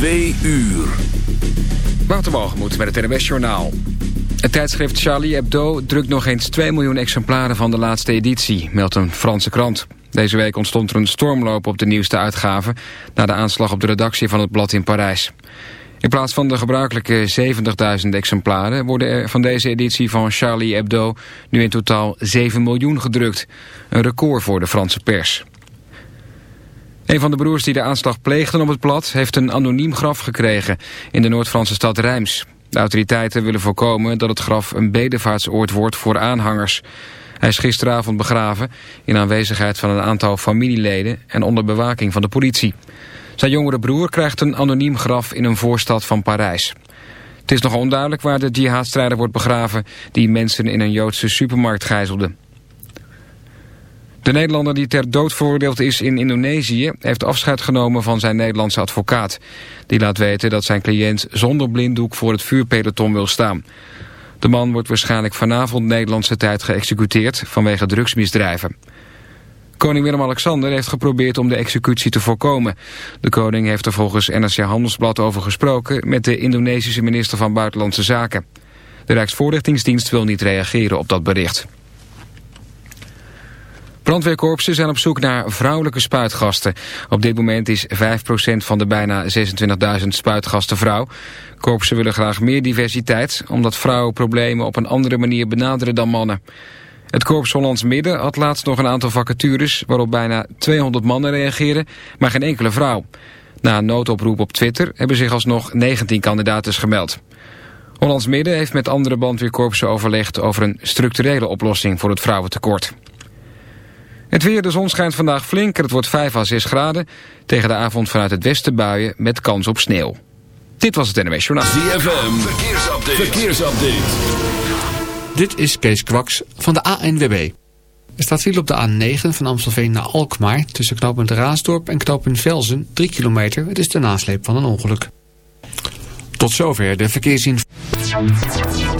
Twee uur. Waterbalgemoed met het NWS Journaal. Het tijdschrift Charlie Hebdo drukt nog eens 2 miljoen exemplaren van de laatste editie, meldt een Franse krant. Deze week ontstond er een stormloop op de nieuwste uitgave... na de aanslag op de redactie van het blad in Parijs. In plaats van de gebruikelijke 70.000 exemplaren... worden er van deze editie van Charlie Hebdo nu in totaal 7 miljoen gedrukt. Een record voor de Franse pers. Een van de broers die de aanslag pleegden op het blad... heeft een anoniem graf gekregen in de Noord-Franse stad Reims. De autoriteiten willen voorkomen dat het graf een bedevaartsoord wordt voor aanhangers. Hij is gisteravond begraven in aanwezigheid van een aantal familieleden... en onder bewaking van de politie. Zijn jongere broer krijgt een anoniem graf in een voorstad van Parijs. Het is nog onduidelijk waar de jihadstrijder wordt begraven... die mensen in een Joodse supermarkt gijzelde. De Nederlander die ter dood veroordeeld is in Indonesië... heeft afscheid genomen van zijn Nederlandse advocaat. Die laat weten dat zijn cliënt zonder blinddoek voor het vuurpeloton wil staan. De man wordt waarschijnlijk vanavond Nederlandse tijd geëxecuteerd... vanwege drugsmisdrijven. Koning Willem-Alexander heeft geprobeerd om de executie te voorkomen. De koning heeft er volgens NRC Handelsblad over gesproken... met de Indonesische minister van Buitenlandse Zaken. De Rijksvoorlichtingsdienst wil niet reageren op dat bericht. Brandweerkorpsen zijn op zoek naar vrouwelijke spuitgasten. Op dit moment is 5% van de bijna 26.000 spuitgasten vrouw. Korpsen willen graag meer diversiteit... omdat vrouwen problemen op een andere manier benaderen dan mannen. Het Korps Hollands Midden had laatst nog een aantal vacatures... waarop bijna 200 mannen reageerden, maar geen enkele vrouw. Na een noodoproep op Twitter hebben zich alsnog 19 kandidaten gemeld. Hollands Midden heeft met andere brandweerkorpsen overlegd... over een structurele oplossing voor het vrouwentekort. Het weer, de zon schijnt vandaag flink en het wordt 5 à 6 graden. Tegen de avond vanuit het westen buien met kans op sneeuw. Dit was het NWS Journaal. ZFM, verkeersupdate. verkeersupdate. Dit is Kees Kwaks van de ANWB. Er staat viel op de A9 van Amstelveen naar Alkmaar... tussen knooppunt Raasdorp en knooppunt Velzen, 3 kilometer. Het is de nasleep van een ongeluk. Tot zover de verkeersinformatie.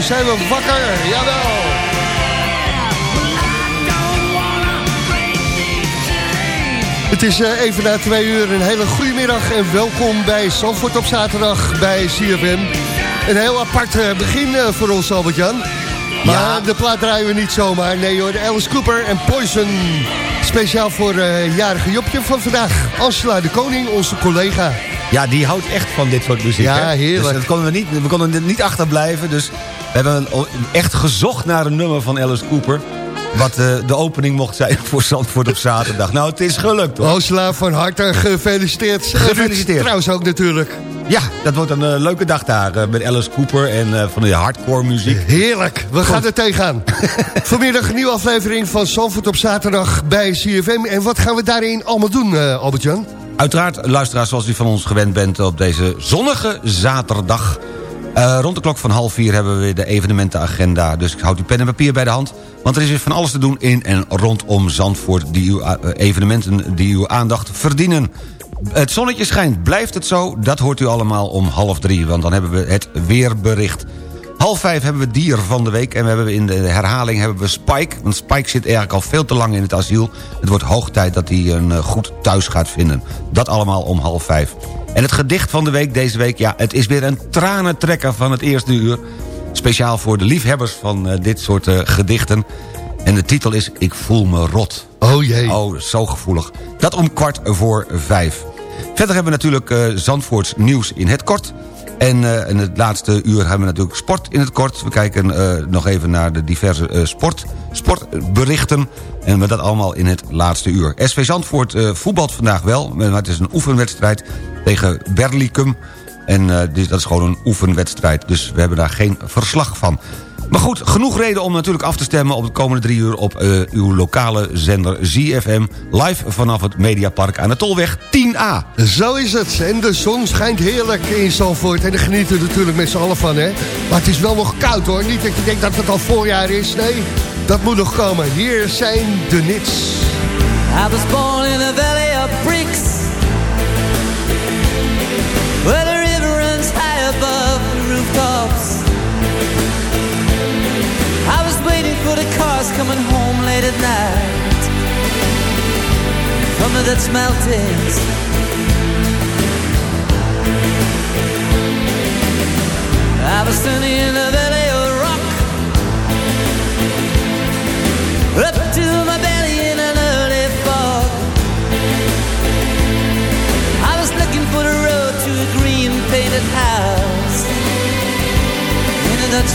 Zijn we wakker, jawel. Het is eh, even na twee uur, een hele goede middag en welkom bij Zandvoort op zaterdag bij CFM. Een heel apart eh, begin eh, voor ons, Albert-Jan. Maar Ja. de plaat draaien we niet zomaar. Nee hoor, Alice Cooper en Poison. Speciaal voor jarige Jopje van vandaag. Angela de Koning, onze collega. Ja, die houdt echt van dit soort muziek. Ja, hè? heerlijk. Dus dat konden we, niet, we konden er niet achterblijven. Dus we hebben een- echt gezocht naar een nummer van Alice Cooper. Wat eh, de opening mocht zijn voor Zandvoort op zaterdag. Nou, het is gelukt hoor. Angela, van harte gefeliciteerd. Gefeliciteerd. Trouwens ook natuurlijk. Ja, dat wordt een eh, leuke dag daar. eh, met Alice Cooper en van de hardcore muziek. Heerlijk, we gaan er tegenaan. Vanmiddag een nieuwe aflevering van Zandvoort op zaterdag bij CFM. En wat gaan we daarin allemaal doen, Albert-Jan? Uiteraard, luisteraars, zoals u van ons gewend bent op deze zonnige zaterdag. Eh, rond de klok van half vier hebben we de evenementenagenda. Dus houd uw pen en papier bij de hand. Want er is weer van alles te doen in en rondom Zandvoort... Die uw, eh, evenementen die uw aandacht verdienen. Het zonnetje schijnt, blijft het zo? Dat hoort u allemaal om half drie, want dan hebben we het weerbericht. Half vijf hebben we dier van de week en we hebben in de herhaling hebben we Spike. Want Spike zit eigenlijk al veel te lang in het asiel. Het wordt hoog tijd dat hij een eh, goed thuis gaat vinden. Dat allemaal om half vijf. En het gedicht van de week deze week, ja, het is weer een tranentrekker van het eerste uur. Speciaal voor de liefhebbers van eh, dit soort eh, gedichten. En de titel is Ik voel me rot. Oh jee. Oh, zo gevoelig. Dat om kwart voor vijf. Verder hebben we natuurlijk eh Zandvoorts nieuws in het kort. En eh, in het laatste uur hebben we natuurlijk sport in het kort. We kijken eh, nog even naar de diverse eh, sport, sportberichten. En we dat allemaal in het laatste uur. SV Zandvoort voetbalt vandaag wel. Maar het is een oefenwedstrijd tegen Berlicum. En dat is gewoon een oefenwedstrijd. Dus we hebben daar geen verslag van. Maar goed, genoeg reden om natuurlijk af te stemmen... op de komende drie uur op eh, uw lokale zender ZFM... live vanaf het Mediapark aan de Tolweg 10A. Zo is het. En de zon schijnt heerlijk in Zandvoort. En daar genieten we natuurlijk met z'n allen van, hè. Maar het is wel nog koud, hoor. Niet dat je denkt dat het al voorjaar is. Nee, dat moet nog komen. Hier zijn de nits. I was born in a valley of bricks the cars coming home late at night. From the Dutch mountains I was standing in a valley of rock. Up to my belly in an early fog. I was looking for the road to a green painted house. In the Dutch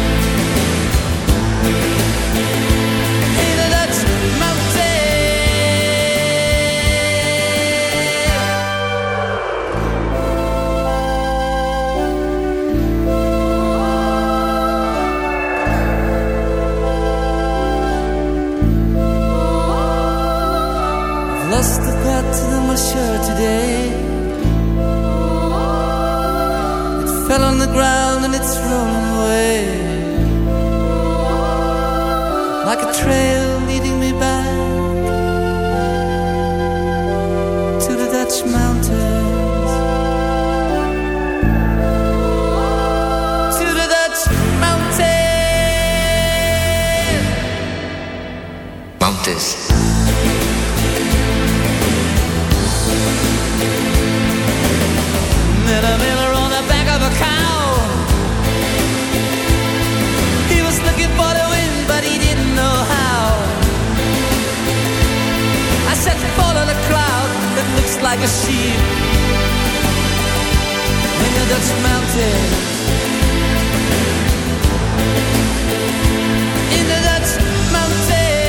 pattern on today. It fell on the ground and it's rolling away. Like a trail leading me back to the Dutch mountains. like a sheep in the Dutch mountain. In the Dutch mountain.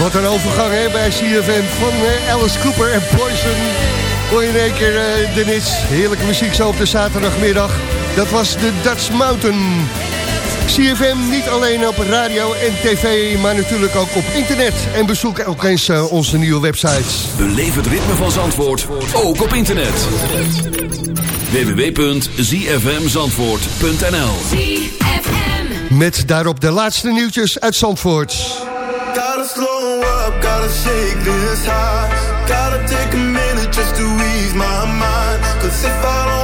Wat een overgang hè, bij CFM van eh, Alice Cooper en Poison. Hoor je in één keer eh, uh, de Heerlijke muziek zo op de zaterdagmiddag. Dat was de Dutch Mountain. CFM niet alleen op radio en tv, maar natuurlijk ook op internet. En bezoek ook eens uh, onze nieuwe websites. Beleef het ritme van Zandvoort, ook op internet. www.zfmzandvoort.nl Met daarop de laatste nieuwtjes uit Zandvoort. Gotta slow up, gotta shake this high. Gotta take a minute just to ease my mind. Cause if I don't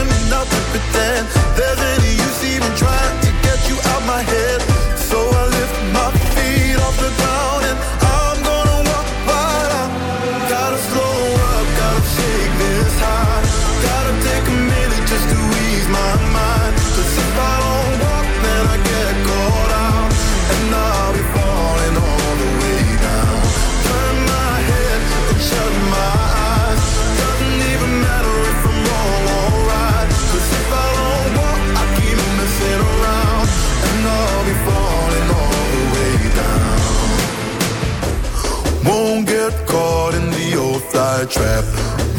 fly trap.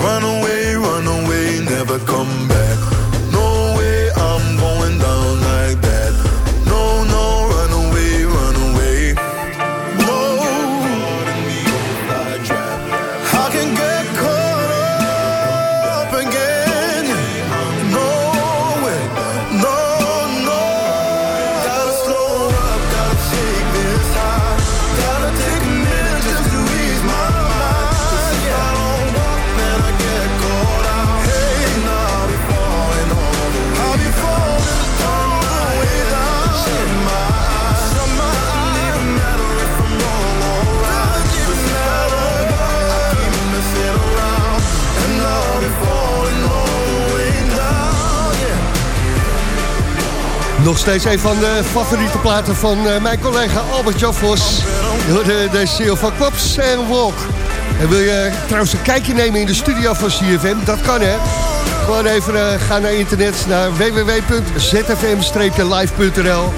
Run away, run away, never come back. Nog steeds een van de favoriete platen van uh, mijn collega Albert hoorde de CEO van Klops en Walk. En wil je trouwens een kijkje nemen in de studio van CFM? Dat kan hè. Gewoon even uh, gaan naar internet naar www.zfm-live.nl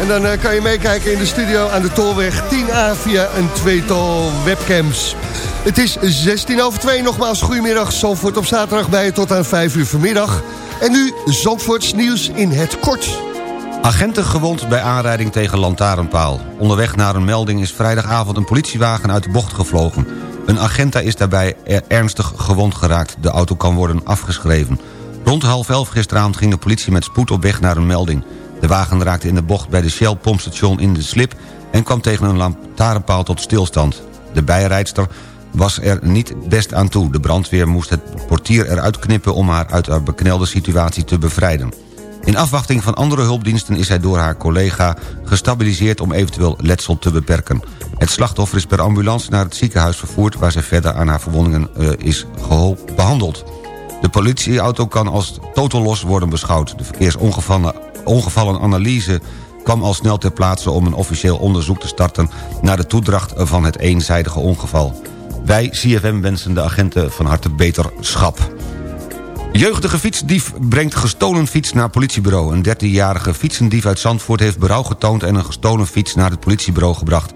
En dan uh, kan je meekijken in de studio aan de Tolweg 10A via een tweetal webcams. Het is 16 over 2, nogmaals goedemiddag. Zandvoort op zaterdag bij je tot aan 5 uur vanmiddag. En nu Zandvoorts nieuws in het kort. Agenten gewond bij aanrijding tegen lantaarnpaal. Onderweg naar een melding is vrijdagavond een politiewagen uit de bocht gevlogen. Een agenta is daarbij er ernstig gewond geraakt. De auto kan worden afgeschreven. Rond half elf gisteravond ging de politie met spoed op weg naar een melding. De wagen raakte in de bocht bij de Shell pompstation in de slip... en kwam tegen een lantaarnpaal tot stilstand. De bijrijdster was er niet best aan toe. De brandweer moest het portier eruit knippen om haar uit haar beknelde situatie te bevrijden. In afwachting van andere hulpdiensten is hij door haar collega gestabiliseerd om eventueel letsel te beperken. Het slachtoffer is per ambulance naar het ziekenhuis vervoerd waar zij verder aan haar verwondingen uh, is behandeld. De politieauto kan als totalos worden beschouwd. De verkeersongevallenanalyse kwam al snel ter plaatse om een officieel onderzoek te starten naar de toedracht van het eenzijdige ongeval. Wij, CFM, wensen de agenten van harte beterschap. Jeugdige fietsdief brengt gestolen fiets naar politiebureau. Een 13-jarige fietsendief uit Zandvoort heeft berouw getoond... en een gestolen fiets naar het politiebureau gebracht.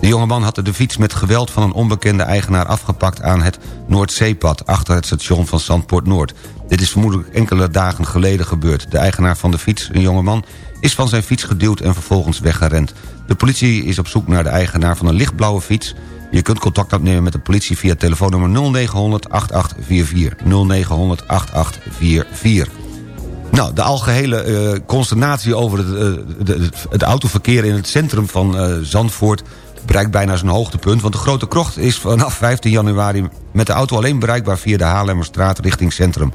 De jongeman had de fiets met geweld van een onbekende eigenaar afgepakt... aan het Noordzeepad, achter het station van Zandpoort Noord. Dit is vermoedelijk enkele dagen geleden gebeurd. De eigenaar van de fiets, een jongeman, is van zijn fiets geduwd en vervolgens weggerend. De politie is op zoek naar de eigenaar van een lichtblauwe fiets... Je kunt contact opnemen met de politie via telefoonnummer 0900 8844. 0900 8844. Nou, de algehele uh, consternatie over het, uh, de, het, autoverkeer in het centrum van uh, Zandvoort bereikt bijna zijn hoogtepunt... want de Grote Krocht is vanaf 15 januari met de auto alleen bereikbaar... via de Haarlemmerstraat richting centrum.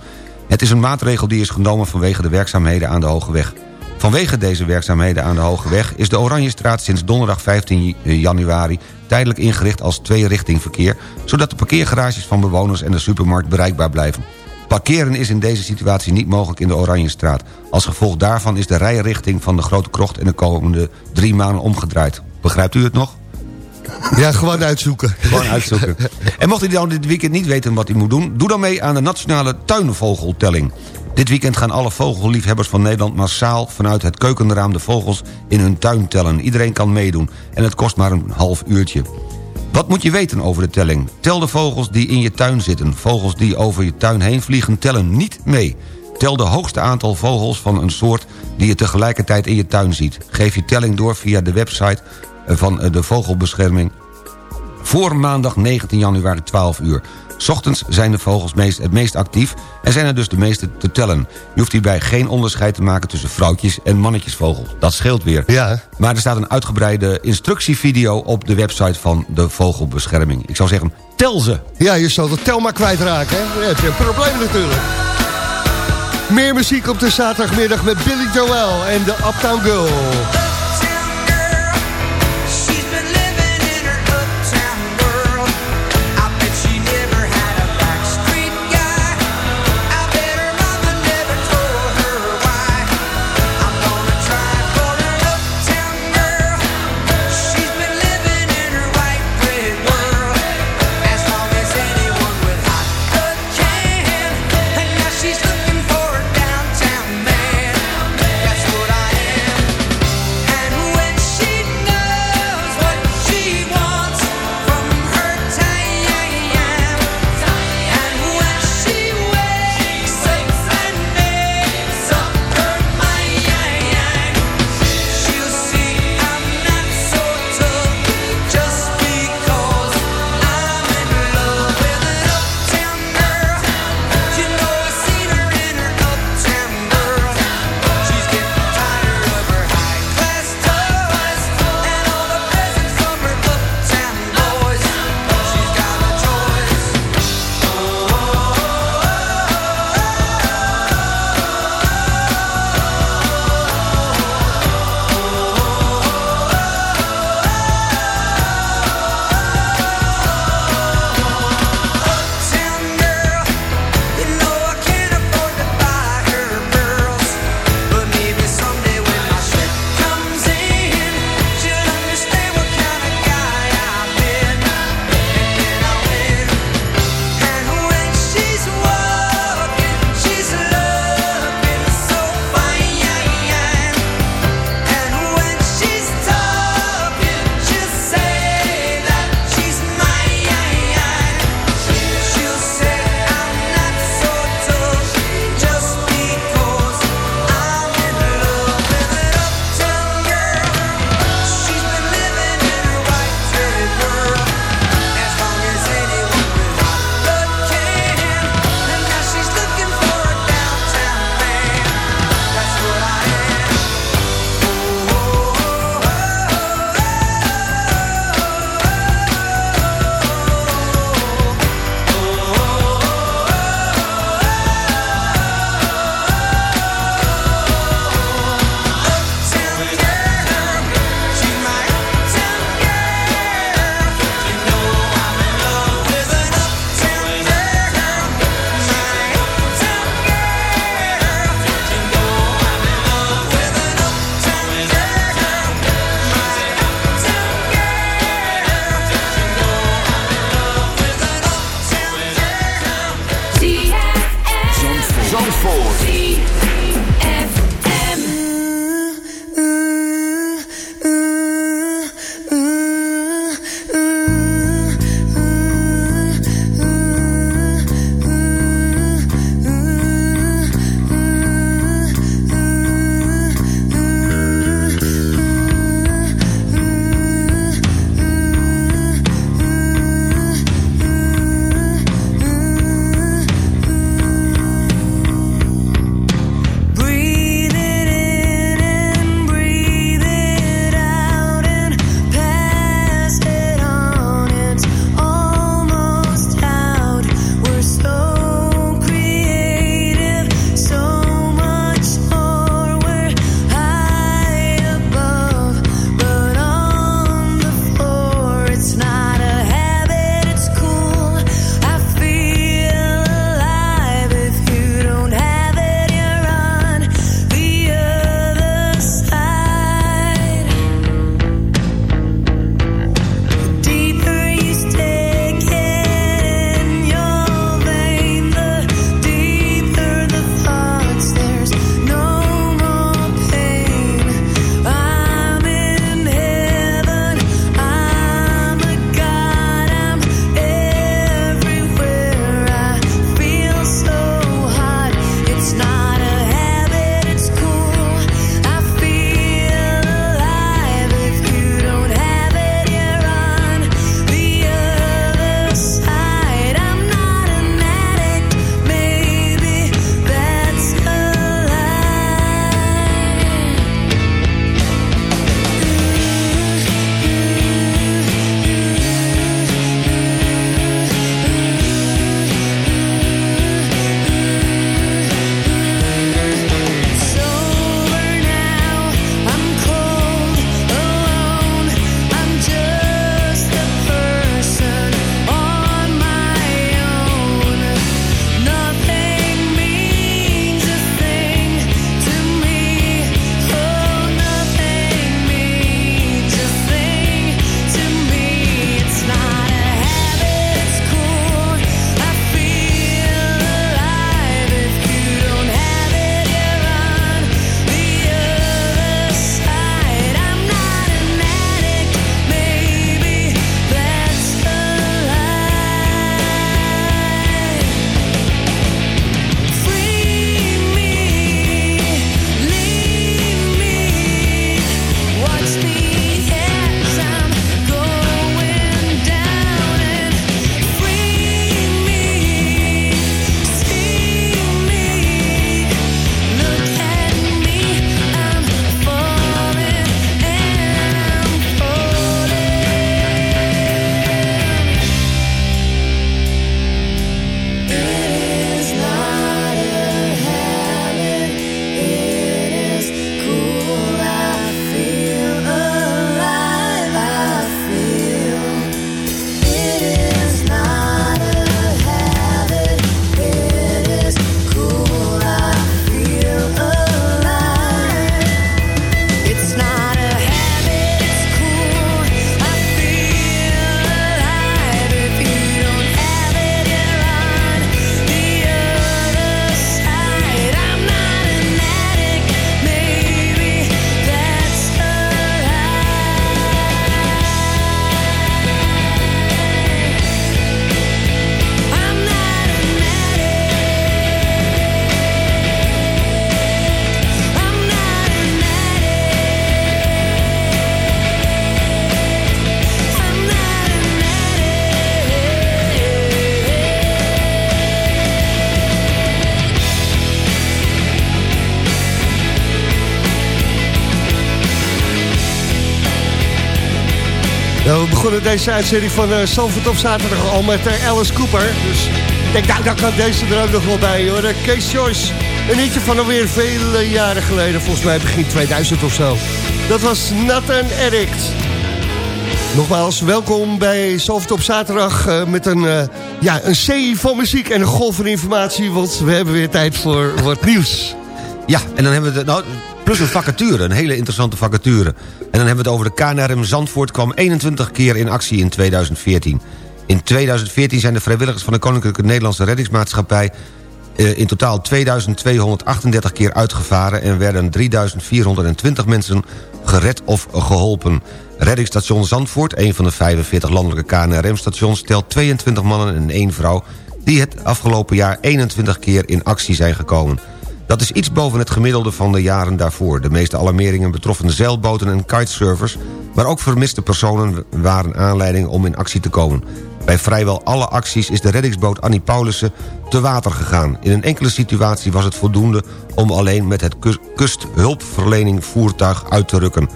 Het is een maatregel die is genomen vanwege de werkzaamheden aan de Hoge Weg. Vanwege deze werkzaamheden aan de Hoge Weg... is de Oranjestraat sinds donderdag 15 januari tijdelijk ingericht als twee-richting verkeer... zodat de parkeergarages van bewoners en de supermarkt bereikbaar blijven. Parkeren is in deze situatie niet mogelijk in de Oranjestraat. Als gevolg daarvan is de rijrichting van de Grote Krocht... in de komende drie maanden omgedraaid. Begrijpt u het nog? Ja, gewoon uitzoeken. Gewoon uitzoeken. En mocht u dan dit weekend niet weten wat u moet doen... doe dan mee aan de Nationale Tuinvogeltelling. Dit weekend gaan alle vogelliefhebbers van Nederland massaal... vanuit het keukenraam de vogels in hun tuin tellen. Iedereen kan meedoen en het kost maar een half uurtje. Wat moet je weten over de telling? Tel de vogels die in je tuin zitten. Vogels die over je tuin heen vliegen tellen niet mee. Tel de hoogste aantal vogels van een soort die je tegelijkertijd in je tuin ziet. Geef je telling door via de website van de vogelbescherming... voor maandag 19 januari 12 uur. Ochtends zijn de vogels meest, het meest actief en zijn er dus de meeste te tellen. Je hoeft hierbij geen onderscheid te maken tussen vrouwtjes en mannetjesvogels. Dat scheelt weer. Ja. Maar er staat een uitgebreide instructievideo op de website van de Vogelbescherming. Ik zou zeggen, tel ze. Ja, je zal de tel maar kwijtraken. Hè? Ja, heb je een probleem natuurlijk. Meer muziek op de zaterdagmiddag met Billy Joel en de Uptown Girl. Begonnen deze uitzending van uh, op zaterdag al met uh, Alice Cooper. Dus ik denk, nou, daar kan deze er ook nog wel bij, hoor. Case Choice, een liedje van alweer vele jaren geleden. Volgens mij begin 2000 of zo. Dat was Nathan Addict. Nogmaals, welkom bij op zaterdag met een, uh, ja, een C van muziek en een golf van informatie. Want we hebben weer tijd voor wat nieuws. Ja, en dan hebben we... De, nou, Plus een vacature, een hele interessante vacature. En dan hebben we het over de KNRM Zandvoort... kwam 21 keer in actie in 2014. In 2014 zijn de vrijwilligers van de Koninklijke Nederlandse Reddingsmaatschappij... Eh, in totaal 2238 keer uitgevaren... en werden 3420 mensen gered of geholpen. Reddingsstation Zandvoort, een van de 45 landelijke KNRM-stations... telt 22 mannen en één vrouw... die het afgelopen jaar 21 keer in actie zijn gekomen... Dat is iets boven het gemiddelde van de jaren daarvoor. De meeste alarmeringen betroffen zeilboten en kitesurfers... maar ook vermiste personen waren aanleiding om in actie te komen. Bij vrijwel alle acties is de reddingsboot Annie Paulussen te water gegaan. In een enkele situatie was het voldoende om alleen met het kusthulpverlening voertuig uit te rukken.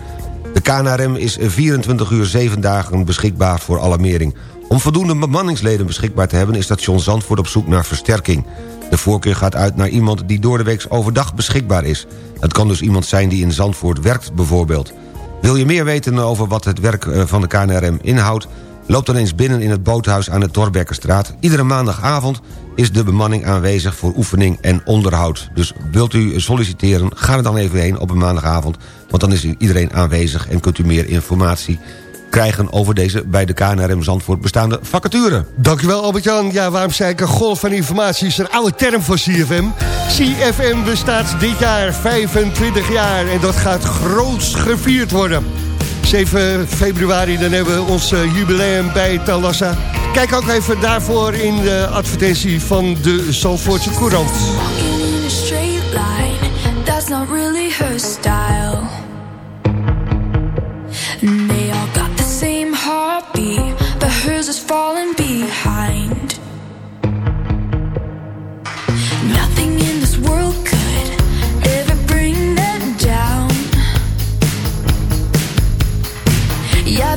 De KNRM is 24 uur 7 dagen beschikbaar voor alarmering. Om voldoende bemanningsleden beschikbaar te hebben... is station Zandvoort op zoek naar versterking. De voorkeur gaat uit naar iemand die door de week overdag beschikbaar is. Het kan dus iemand zijn die in Zandvoort werkt bijvoorbeeld. Wil je meer weten over wat het werk eh, van de KNRM inhoudt... loop dan eens binnen in het boothuis aan de Torbekkerstraat. Iedere maandagavond is de bemanning aanwezig voor oefening en onderhoud. Dus wilt u solliciteren, ga er dan even heen op een maandagavond... want dan is iedereen aanwezig en kunt u meer informatie krijgen over deze bij de KNRM Zandvoort bestaande vacature. Dankjewel Albert-Jan. Ja, waarom zei ik een golf van informatie is een oude term voor CFM. CFM bestaat dit jaar 25 jaar en dat gaat groots gevierd worden. 7 februari, dan hebben we ons uh, jubileum bij Talassa. Kijk ook even daarvoor in de advertentie van de Zandvoortse Courant. That's not really her style. Heartbeat, but hers is falling behind. Nothing in this world could ever bring them down. Yeah,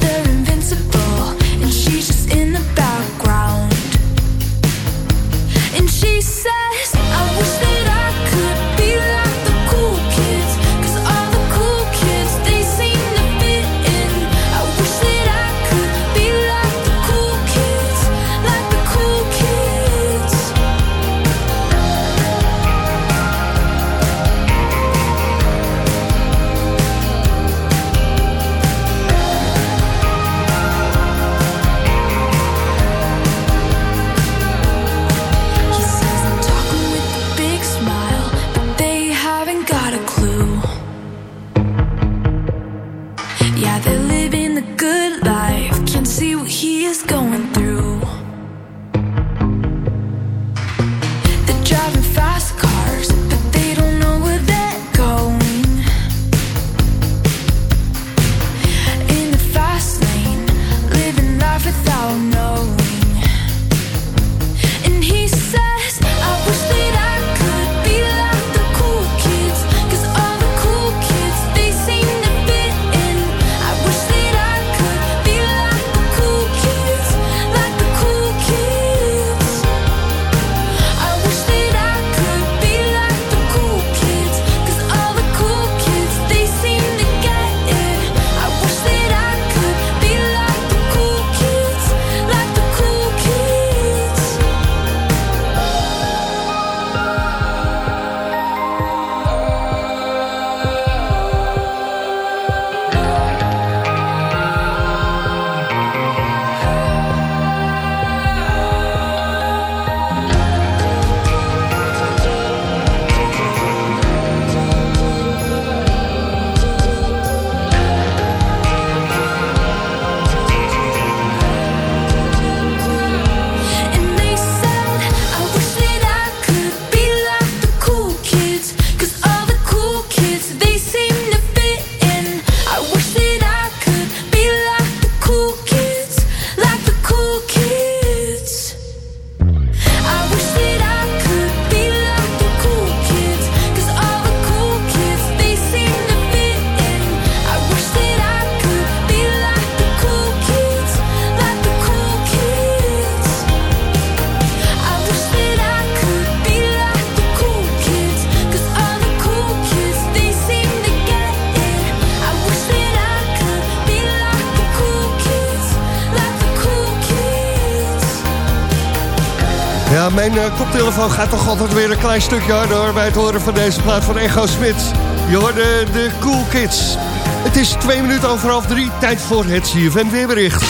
Ja, mijn uh, koptelefoon gaat toch altijd weer een klein stukje harder bij het horen van deze plaat van Echo Smit. Je hoorde de Cool Kids. Het is twee minuten over half drie, tijd voor het CFM weerbericht.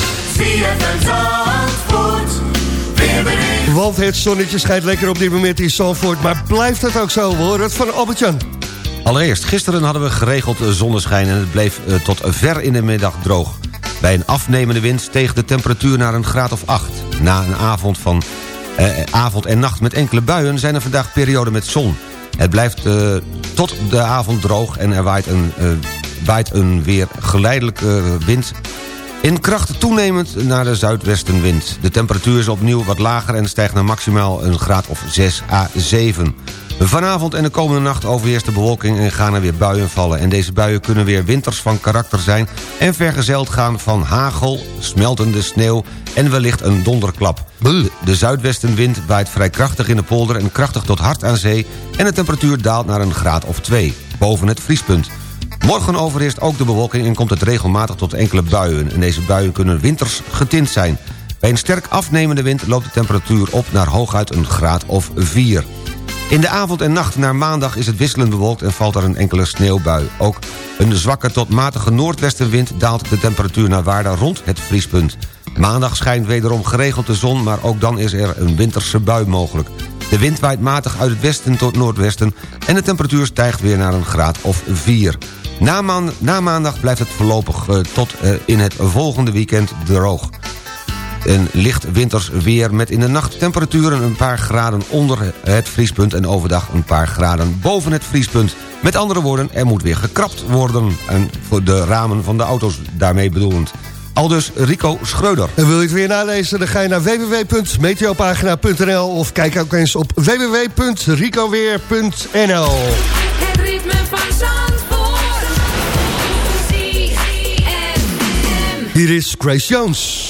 Want het zonnetje schijnt lekker op dit moment in Zandvoort, maar blijft het ook zo, hoor het van Albert-Jan. Allereerst, gisteren hadden we geregeld zonneschijn en het bleef uh, tot ver in de middag droog. Bij een afnemende wind steeg de temperatuur naar een graad of 8. Na een avond van eh, avond en nacht met enkele buien zijn er vandaag perioden met zon. Het blijft uh, tot de avond droog en er waait een, uh, waait een weer geleidelijke wind... In kracht toenemend naar de zuidwestenwind. De temperatuur is opnieuw wat lager en stijgt naar maximaal een graad of 6 à 7. Vanavond en de komende nacht overheerst de bewolking en gaan er weer buien vallen. En deze buien kunnen weer winters van karakter zijn... en vergezeld gaan van hagel, smeltende sneeuw en wellicht een donderklap. De zuidwestenwind waait vrij krachtig in de polder en krachtig tot hard aan zee... en de temperatuur daalt naar een graad of 2, boven het vriespunt. Morgen overheerst ook de bewolking en komt het regelmatig tot enkele buien. En deze buien kunnen winters getint zijn. Bij een sterk afnemende wind loopt de temperatuur op naar hooguit een graad of 4. In de avond en nacht naar maandag is het wisselend bewolkt en valt er een enkele sneeuwbui. Ook een zwakke tot matige noordwestenwind daalt de temperatuur naar waarde rond het vriespunt. Maandag schijnt wederom geregeld de zon, maar ook dan is er een winterse bui mogelijk. De wind waait matig uit het westen tot noordwesten... en de temperatuur stijgt weer naar een graad of 4. Na, maandag blijft het voorlopig uh, tot uh, in het volgende weekend droog. Een licht winters weer met in de nacht temperaturen een paar graden onder het vriespunt... en overdag een paar graden boven het vriespunt. Met andere woorden, er moet weer gekrapt worden. En voor de ramen van de auto's daarmee bedoelend. Aldus Rico Schreuder. En wil je het weer nalezen, dan ga je naar www.meteopagina.nl... of kijk ook eens op www.ricoweer.nl Het ritme van Zandvoort. Hier is Grace Jones.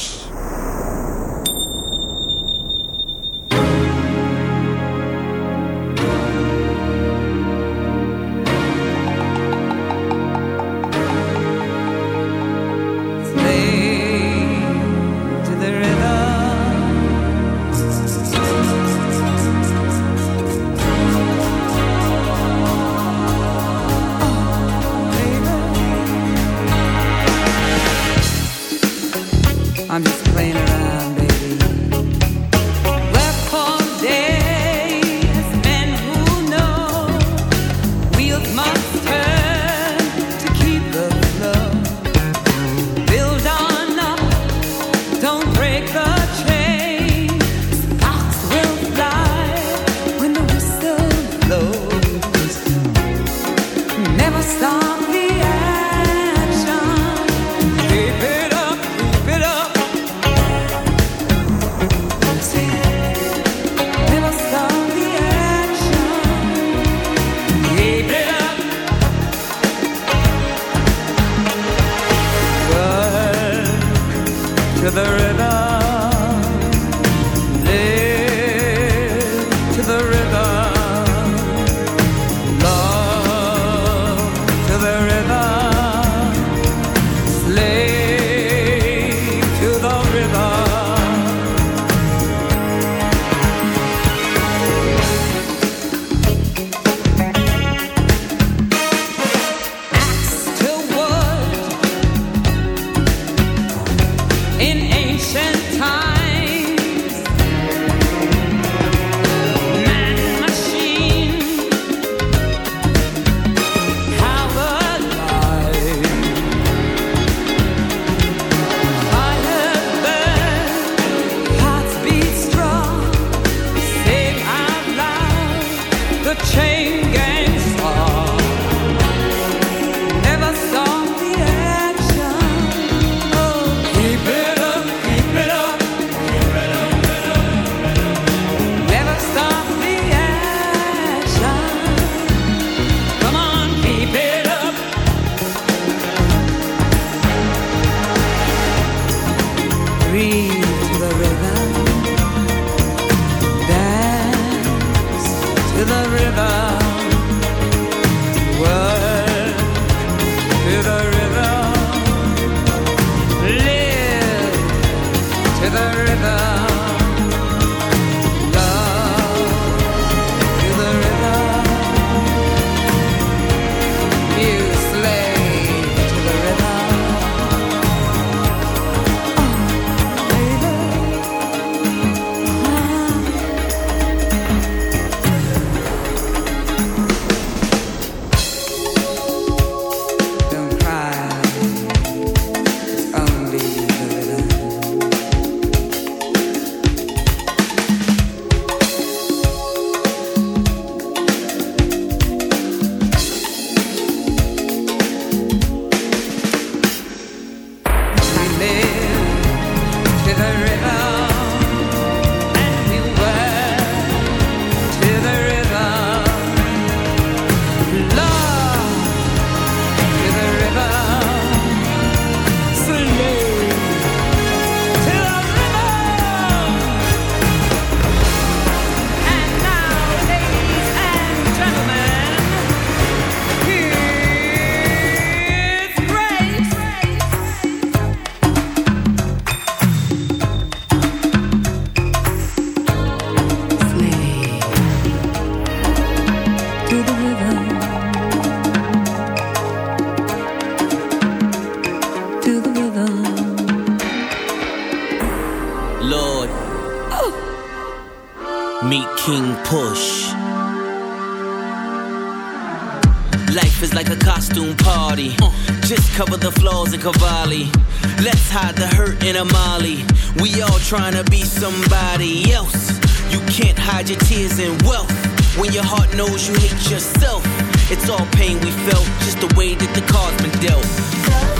Trying to be somebody else. You can't hide your tears and wealth. When your heart knows you hate yourself. It's all pain we felt, just the way that the cards been dealt.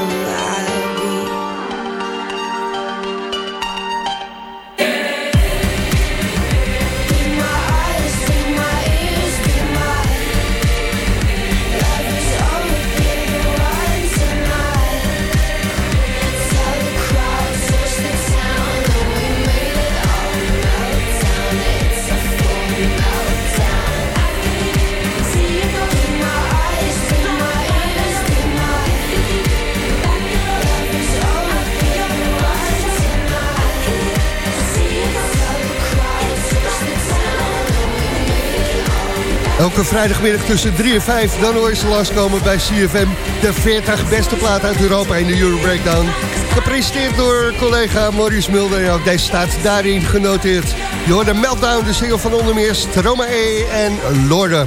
Elke vrijdagmiddag tussen 3 en 5, dan hoor je ze langskomen bij CFM. De 40 beste plaat uit Europa in de Euro Breakdown. Gepresenteerd door collega Maurice Mulder. En deze staat daarin genoteerd. Je hoort de Meltdown, de single van onder meer Stromae en Lorde.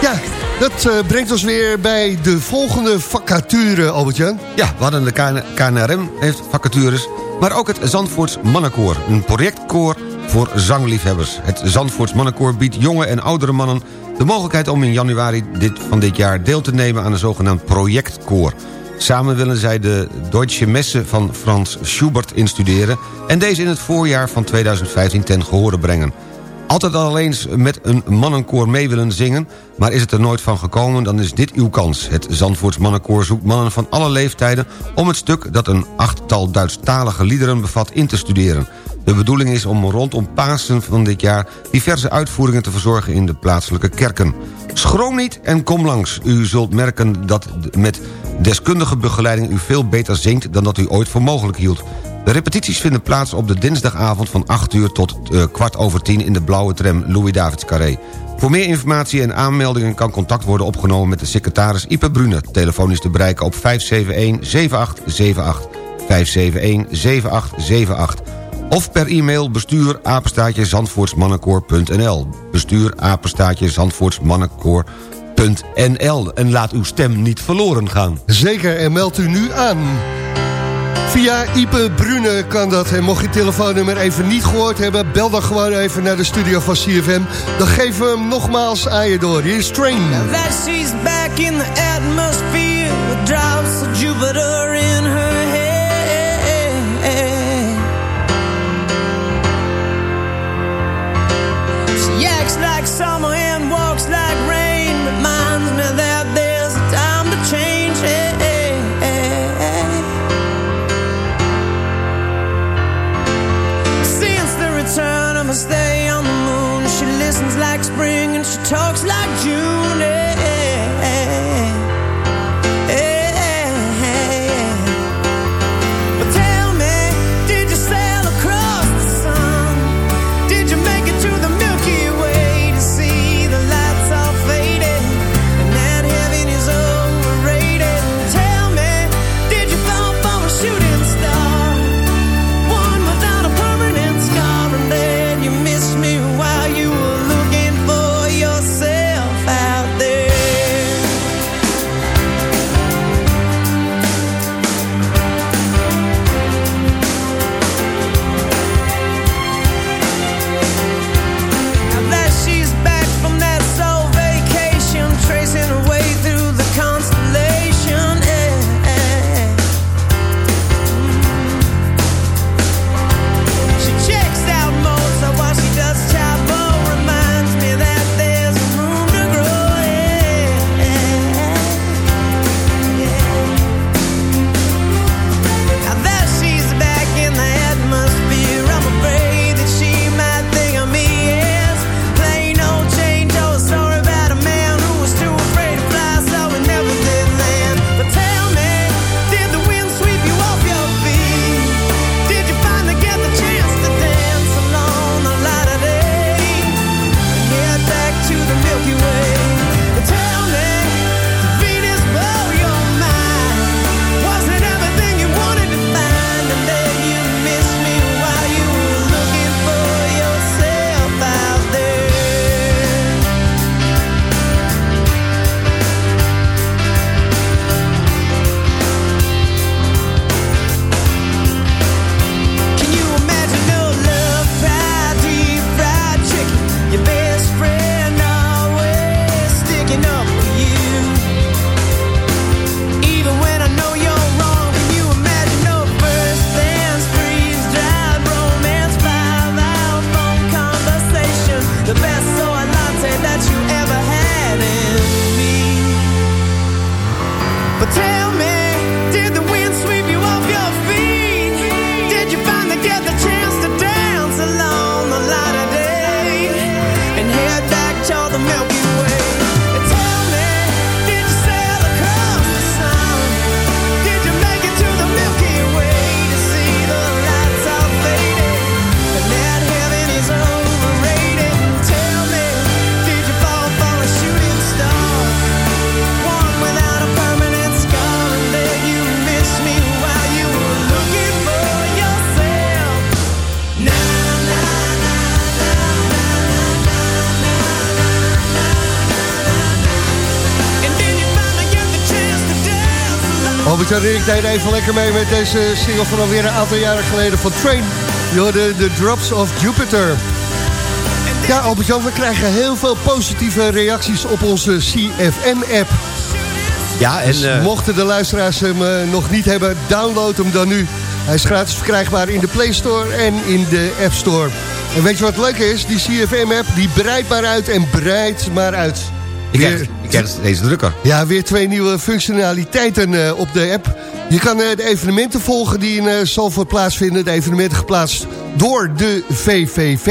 Ja, dat eh, brengt ons weer bij de volgende vacature, Albert-Jan. Ja, we hadden de KN KNRM heeft vacatures, maar ook het Zandvoorts Mannenkoor. Een projectkoor voor zangliefhebbers. Het Zandvoorts Mannenkoor biedt jonge en oudere mannen de mogelijkheid om in januari dit, van dit jaar deel te nemen aan een zogenaamd projectkoor. Samen willen zij de Deutsche Messe van Frans Schubert instuderen... en deze in het voorjaar van 2015 ten gehore brengen. Altijd al eens met een mannenkoor mee willen zingen... maar is het er nooit van gekomen, dan is dit uw kans. Het Zandvoorts Mannenkoor zoekt mannen van alle leeftijden... om het stuk dat een achttal Duitsstalige liederen bevat in te studeren. De bedoeling is om rondom Pasen van dit jaar... diverse uitvoeringen te verzorgen in de plaatselijke kerken. Schroom niet en kom langs. U zult merken dat met deskundige begeleiding... u veel beter zingt dan dat u ooit voor mogelijk hield. De repetities vinden plaats op de dinsdagavond van 8 uur tot uh, kwart over 10 in de blauwe tram Louis Davids Carré. Voor meer informatie en aanmeldingen kan contact worden opgenomen met de secretaris Ipe Brune. Telefoon is te bereiken op 571-7878. 571-7878. Of per e-mail bestuur apenstaatje zandvoortsmannenkoor.nl. Bestuur apenstaatje zandvoortsmannenkoor.nl. En laat uw stem niet verloren gaan. Zeker, en meld u nu aan. Via Ipe Brune kan dat. En mocht je telefoonnummer even niet gehoord hebben... bel dan gewoon even naar de studio van CFM. Dan geven we hem nogmaals aan je door. Hier is Train. That she's back in the atmosphere With drops of Jupiter in siamo Albert-Jan ik deden even lekker mee met deze single van alweer een aantal jaren geleden van Train. Je hoorde The Drops of Jupiter. Ja, Albert-Jan, we krijgen heel veel positieve reacties op onze CFM-app. Ja, en... Dus eh, mochten de luisteraars hem eh, nog niet hebben, download hem dan nu. Hij is gratis verkrijgbaar in de Play Store en in de App Store. En weet je wat leuk is? Die CFM-app die breidt maar uit en breidt maar uit. Ik krijg, ik krijg deze drukker. ja, weer twee nieuwe functionaliteiten eh, op de app. Je kan eh, de evenementen volgen die in uh, Zalvoort plaatsvinden. De evenementen geplaatst door de VVV.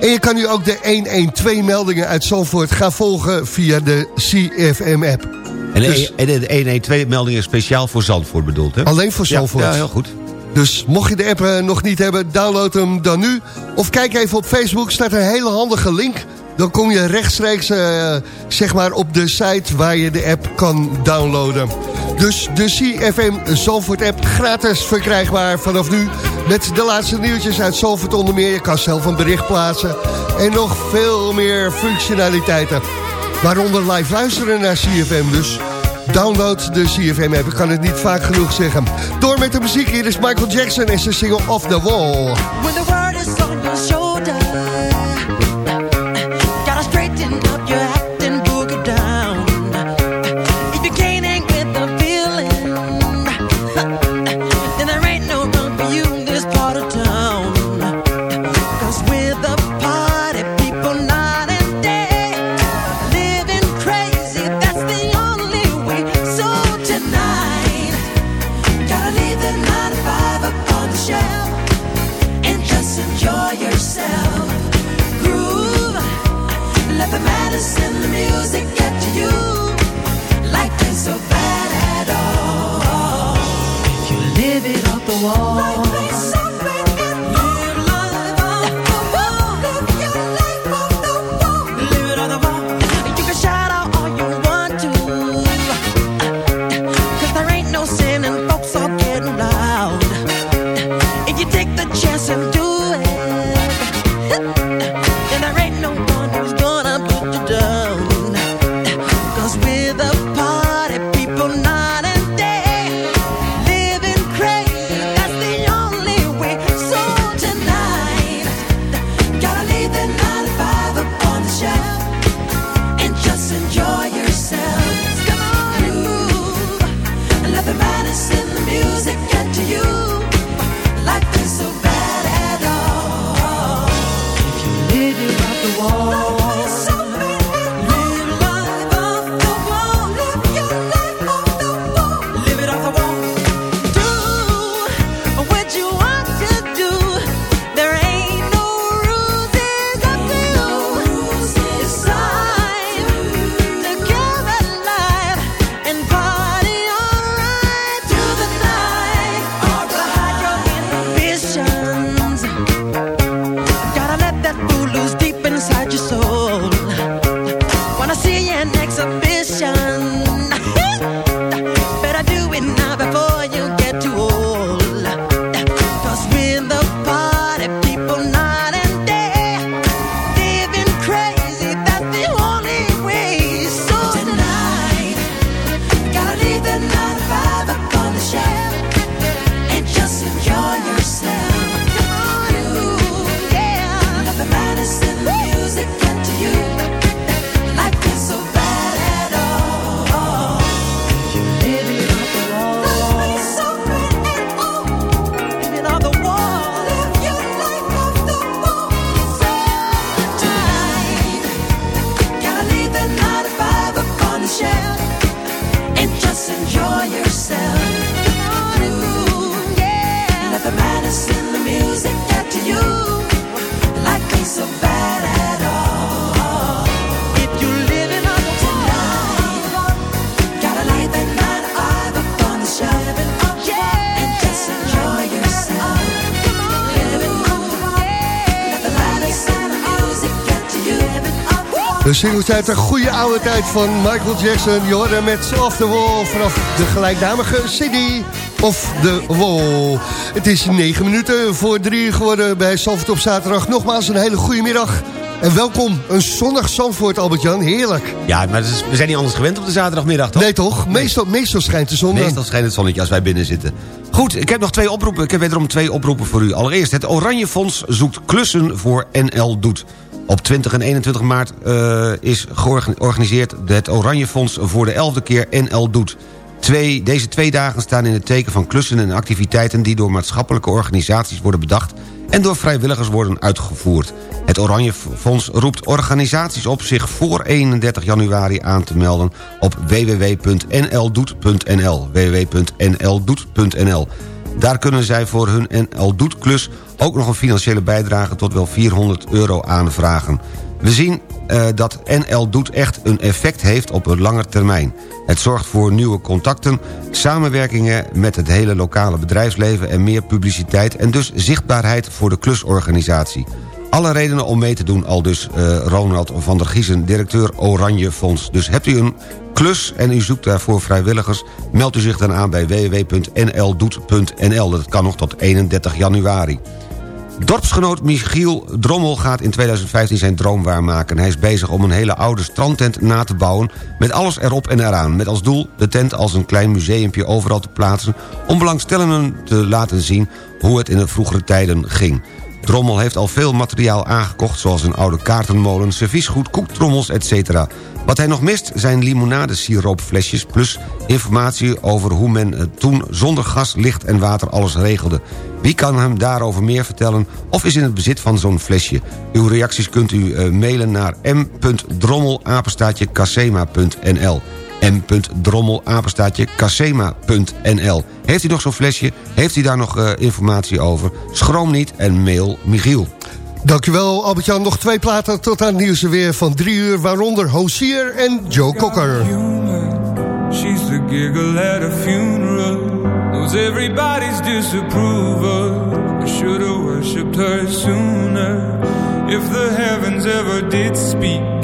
En je kan nu ook de 112-meldingen uit Zalvoort gaan volgen via de CFM-app. En de, Dus- en de 112-melding is speciaal voor Zandvoort bedoeld, hè? Alleen voor Ja, Zalvoort. Ja, heel goed. Dus mocht je de app eh, nog niet hebben, download hem dan nu. Of kijk even op Facebook, staat een hele handige link. Dan kom je rechtstreeks eh, zeg maar op de site waar je de app kan downloaden. Dus de CFM Zalvoort app gratis verkrijgbaar vanaf nu. Met de laatste nieuwtjes uit Zalvoort onder meer. Je kan zelf een bericht plaatsen. En nog veel meer functionaliteiten. Waaronder live luisteren naar CFM dus. Download de CFM app, ik kan het niet vaak genoeg zeggen. Door met de muziek, hier is Michael Jackson en zijn single Off the Wall. When the world is on your shoulder, singles uit de goede oude tijd van Michael Jackson. Je hoorde met Off the Wall vanaf de gelijknamige CD Off the Wall. Het is negen minuten voor drie uur geworden bij Salford op zaterdag. Nogmaals een hele goede middag. En welkom, een zonnig Zandvoort, Albert-Jan. Heerlijk. Ja, maar we zijn niet anders gewend op de zaterdagmiddag, toch? Nee toch? Meestal, meestal schijnt de zon. Meestal schijnt het zonnetje als wij binnen zitten. Goed, ik heb nog twee oproepen. Ik heb wederom twee oproepen voor u. Allereerst, het Oranje Fonds zoekt klussen voor NL Doet. Op 20 en 21 maart eh, is georganiseerd het Oranje Fonds voor de elfde keer NL Doet. Twee, deze twee dagen staan in het teken van klussen en activiteiten... die door maatschappelijke organisaties worden bedacht... en door vrijwilligers worden uitgevoerd. Het Oranje Fonds roept organisaties op zich voor 31 januari aan te melden... op www.nldoet.nl www.nldoet.nl Daar kunnen zij voor hun NL Doet-klus ook nog een financiële bijdrage... tot wel 400 euro aanvragen. We zien eh, dat NL Doet echt een effect heeft op een lange termijn. Het zorgt voor nieuwe contacten, samenwerkingen met het hele lokale bedrijfsleven... en meer publiciteit en dus zichtbaarheid voor de klusorganisatie. Alle redenen om mee te doen, al dus eh, Ronald van der Giezen, directeur Oranje Fonds. Dus hebt u een klus en u zoekt daarvoor vrijwilligers... meld u zich dan aan bij www.nldoet.nl. Dat kan nog tot 31 januari. Dorpsgenoot Michiel Drommel gaat in 2015 zijn droom waarmaken. Hij is bezig om een hele oude strandtent na te bouwen... met alles erop en eraan. Met als doel de tent als een klein museumpje overal te plaatsen... om belangstellenden te laten zien hoe het in de vroegere tijden ging. Drommel heeft al veel materiaal aangekocht... zoals een oude kaartenmolen, serviesgoed, koektrommels, etc. Wat hij nog mist zijn limonadesiroopflesjes... plus informatie over hoe men het toen zonder gas, licht en water alles regelde. Wie kan hem daarover meer vertellen of is in het bezit van zo'n flesje? Uw reacties kunt u eh, mailen naar m.drommel-casema.nl m.drommel-casema.nl Heeft u nog zo'n flesje? Heeft u daar nog eh, informatie over? Schroom niet en mail Michiel. Dankjewel Albert-Jan. Nog twee platen tot aan het nieuws weer van drie uur... waaronder Hosier en Joe Cocker. Everybody's disapproval. I should have worshipped her sooner. If the heavens ever did speak,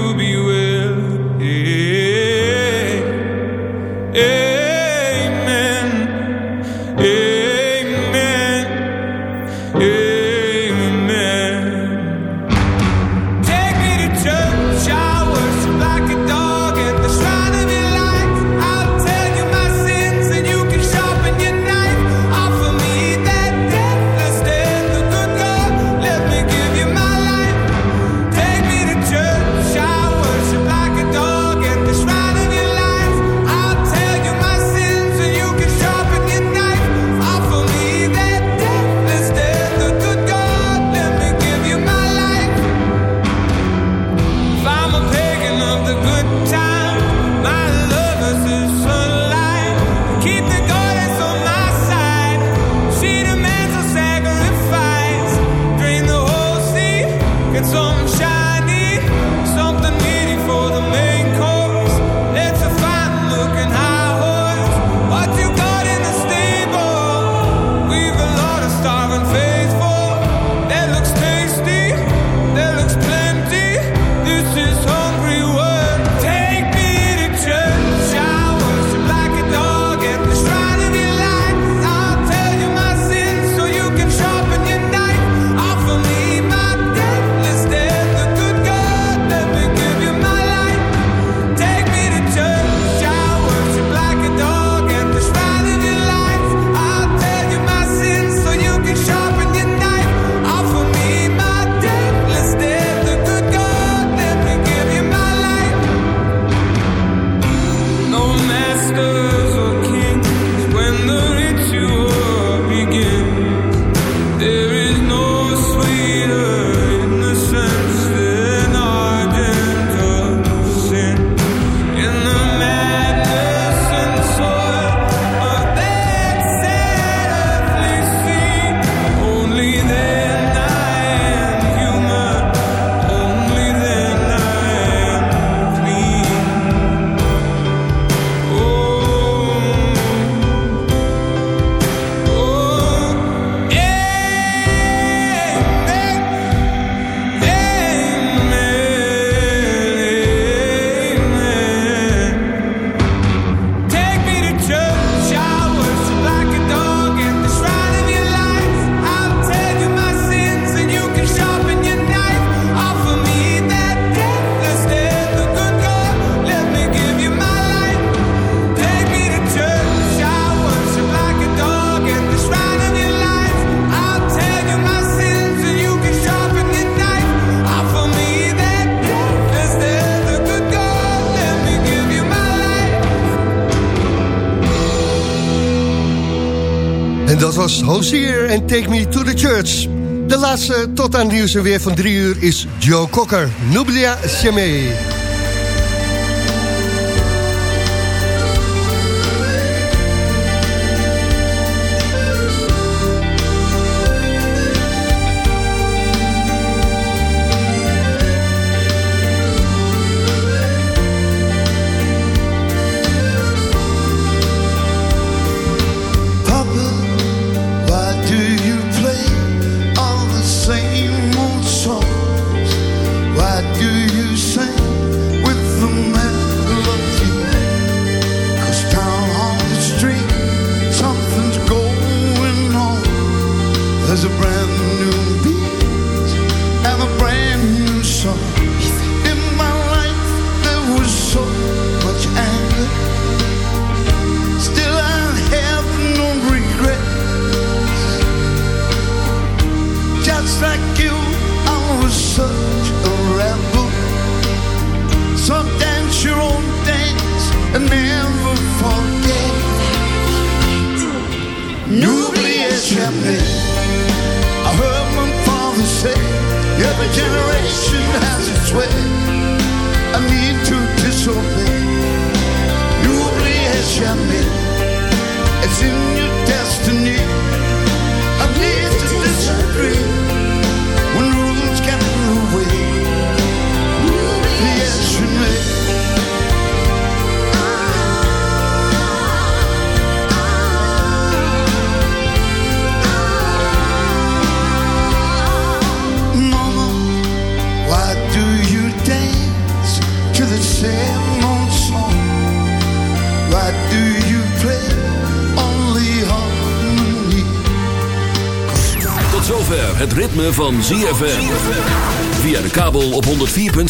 Take Me to the Church. De laatste tot aan nieuws en weer van drie uur is Joe Cocker. Nublia Simei.